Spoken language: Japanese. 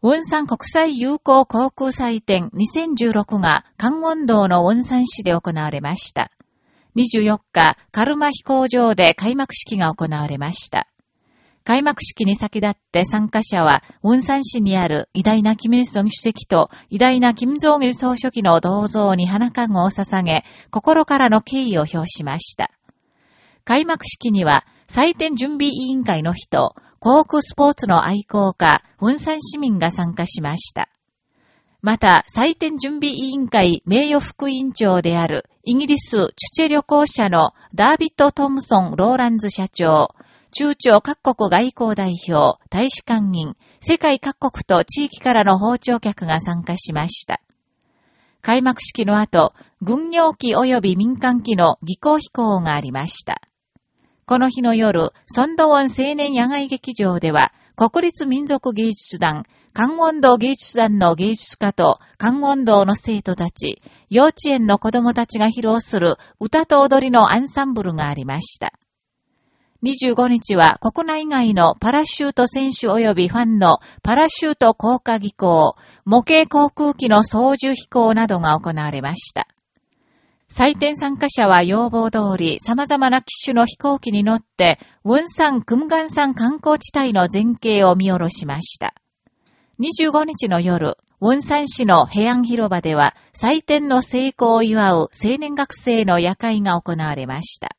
雲山国際友好航空祭典2016が関温道の雲山市で行われました。24日、カルマ飛行場で開幕式が行われました。開幕式に先立って参加者は、雲山市にある偉大なキム・イルソン主席と偉大なキム・ジョン・ル総書記の銅像に花籠を捧げ、心からの敬意を表しました。開幕式には、祭典準備委員会の人、航空スポーツの愛好家、雲山市民が参加しました。また、祭典準備委員会名誉副委員長である、イギリスチュチェ旅行者のダービッド・トムソン・ローランズ社長、中朝各国外交代表、大使館員、世界各国と地域からの訪朝客が参加しました。開幕式の後、軍用機及び民間機の技巧飛行がありました。この日の夜、ソンドウォン青年野外劇場では、国立民族芸術団、関温道芸術団の芸術家と関温道の生徒たち、幼稚園の子供たちが披露する歌と踊りのアンサンブルがありました。25日は国内外のパラシュート選手及びファンのパラシュート降下技巧、模型航空機の操縦飛行などが行われました。採点参加者は要望通り様々な機種の飛行機に乗って、雲山雲岩山観光地帯の前景を見下ろしました。25日の夜、ウンサン市の平安広場では、採点の成功を祝う青年学生の夜会が行われました。